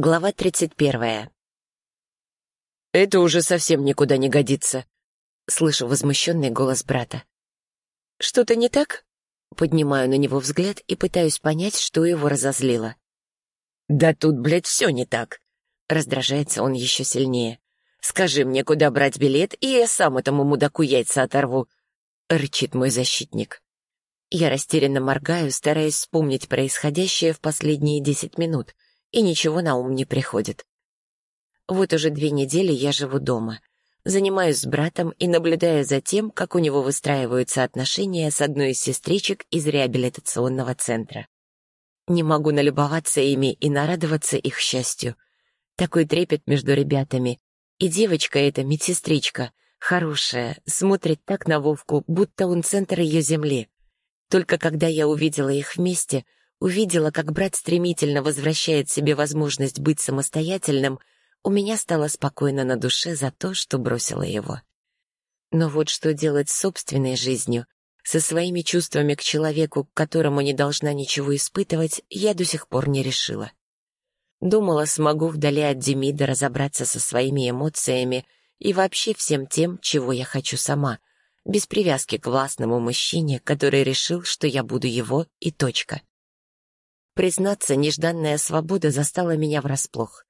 Глава тридцать первая. «Это уже совсем никуда не годится», — слышу возмущенный голос брата. «Что-то не так?» Поднимаю на него взгляд и пытаюсь понять, что его разозлило. «Да тут, блядь, все не так!» Раздражается он еще сильнее. «Скажи мне, куда брать билет, и я сам этому мудаку яйца оторву!» Рычит мой защитник. Я растерянно моргаю, стараясь вспомнить происходящее в последние десять минут, и ничего на ум не приходит. Вот уже две недели я живу дома. Занимаюсь с братом и наблюдаю за тем, как у него выстраиваются отношения с одной из сестричек из реабилитационного центра. Не могу налюбоваться ими и нарадоваться их счастью. Такой трепет между ребятами. И девочка эта, медсестричка, хорошая, смотрит так на Вовку, будто он центр ее земли. Только когда я увидела их вместе, увидела, как брат стремительно возвращает себе возможность быть самостоятельным, у меня стало спокойно на душе за то, что бросила его. Но вот что делать с собственной жизнью, со своими чувствами к человеку, к которому не должна ничего испытывать, я до сих пор не решила. Думала, смогу вдали от Демида разобраться со своими эмоциями и вообще всем тем, чего я хочу сама, без привязки к властному мужчине, который решил, что я буду его и точка. Признаться, нежданная свобода застала меня врасплох.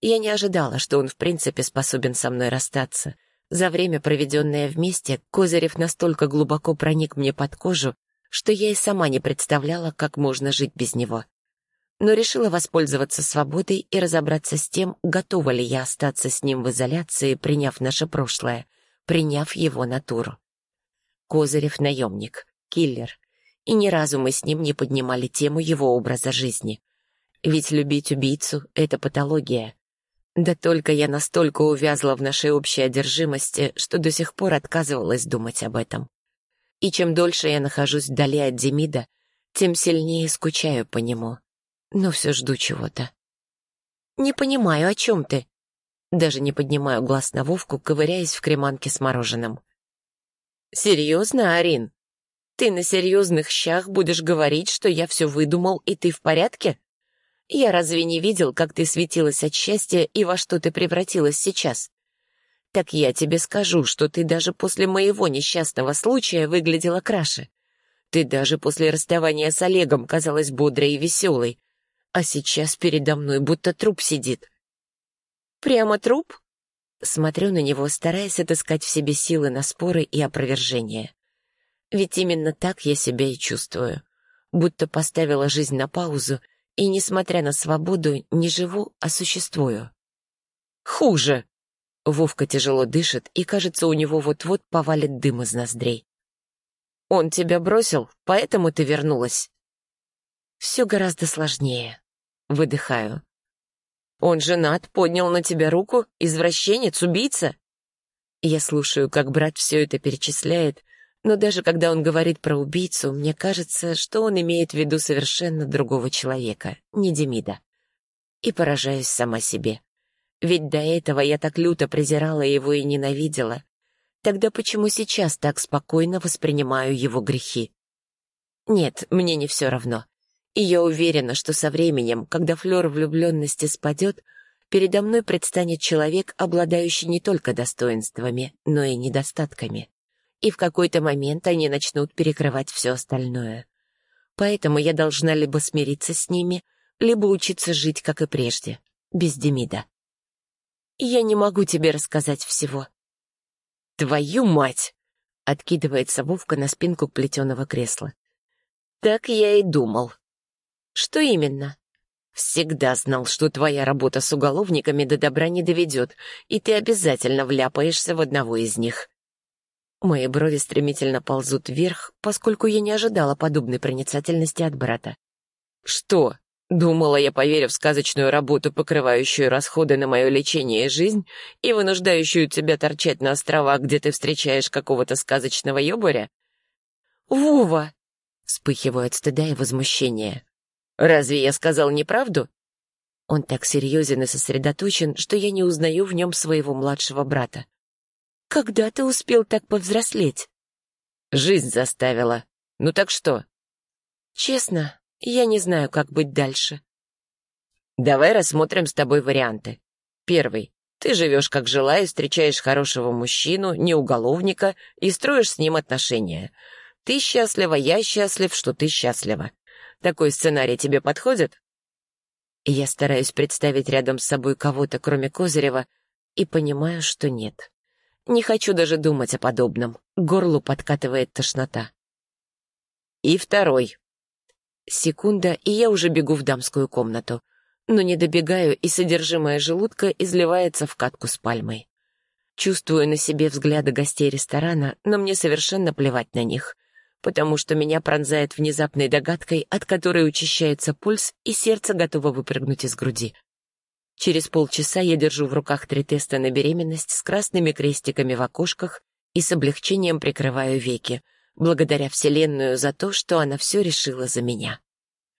Я не ожидала, что он в принципе способен со мной расстаться. За время, проведенное вместе, Козырев настолько глубоко проник мне под кожу, что я и сама не представляла, как можно жить без него. Но решила воспользоваться свободой и разобраться с тем, готова ли я остаться с ним в изоляции, приняв наше прошлое, приняв его натуру. Козырев — наемник, киллер. И ни разу мы с ним не поднимали тему его образа жизни. Ведь любить убийцу — это патология. Да только я настолько увязла в нашей общей одержимости, что до сих пор отказывалась думать об этом. И чем дольше я нахожусь вдали от Демида, тем сильнее скучаю по нему. Но все жду чего-то. «Не понимаю, о чем ты?» Даже не поднимаю глаз на Вовку, ковыряясь в креманке с мороженым. «Серьезно, Арин? Ты на серьезных щах будешь говорить, что я все выдумал, и ты в порядке? Я разве не видел, как ты светилась от счастья и во что ты превратилась сейчас? Так я тебе скажу, что ты даже после моего несчастного случая выглядела краше. Ты даже после расставания с Олегом казалась бодрой и веселой. А сейчас передо мной будто труп сидит. Прямо труп? Смотрю на него, стараясь отыскать в себе силы на споры и опровержения. Ведь именно так я себя и чувствую. Будто поставила жизнь на паузу, и, несмотря на свободу, не живу, а существую. Хуже. Вовка тяжело дышит, и, кажется, у него вот-вот повалит дым из ноздрей. Он тебя бросил, поэтому ты вернулась. Все гораздо сложнее. Выдыхаю. Он женат, поднял на тебя руку, извращенец, убийца. Я слушаю, как брат все это перечисляет, но даже когда он говорит про убийцу, мне кажется, что он имеет в виду совершенно другого человека, не Демида. И поражаюсь сама себе. Ведь до этого я так люто презирала его и ненавидела. Тогда почему сейчас так спокойно воспринимаю его грехи? Нет, мне не все равно. И я уверена, что со временем, когда флер влюбленности спадет, передо мной предстанет человек, обладающий не только достоинствами, но и недостатками. И в какой-то момент они начнут перекрывать все остальное. Поэтому я должна либо смириться с ними, либо учиться жить, как и прежде, без Демида. Я не могу тебе рассказать всего. «Твою мать!» — откидывается Вовка на спинку плетеного кресла. «Так я и думал», что именно? Всегда знал, что твоя работа с уголовниками до добра не доведет, и ты обязательно вляпаешься в одного из них. Мои брови стремительно ползут вверх, поскольку я не ожидала подобной проницательности от брата. Что? Думала, я поверю в сказочную работу, покрывающую расходы на мое лечение и жизнь, и вынуждающую тебя торчать на островах, где ты встречаешь какого-то сказочного ёбаря? «Вова!» — вспыхиваю от стыда и возмущения. Разве я сказал неправду? Он так серьезен и сосредоточен, что я не узнаю в нем своего младшего брата. Когда ты успел так повзрослеть? Жизнь заставила. Ну так что? Честно, я не знаю, как быть дальше. Давай рассмотрим с тобой варианты. Первый. Ты живешь как жила и встречаешь хорошего мужчину, не уголовника, и строишь с ним отношения. Ты счастлива, я счастлив, что ты счастлива. Такой сценарий тебе подходит? Я стараюсь представить рядом с собой кого-то, кроме Козырева, и понимаю, что нет. Не хочу даже думать о подобном. горлу подкатывает тошнота. И второй. Секунда, и я уже бегу в дамскую комнату. Но не добегаю, и содержимое желудка изливается в катку с пальмой. Чувствую на себе взгляды гостей ресторана, но мне совершенно плевать на них потому что меня пронзает внезапной догадкой, от которой учащается пульс, и сердце готово выпрыгнуть из груди. Через полчаса я держу в руках три теста на беременность с красными крестиками в окошках и с облегчением прикрываю веки, благодаря Вселенную за то, что она все решила за меня.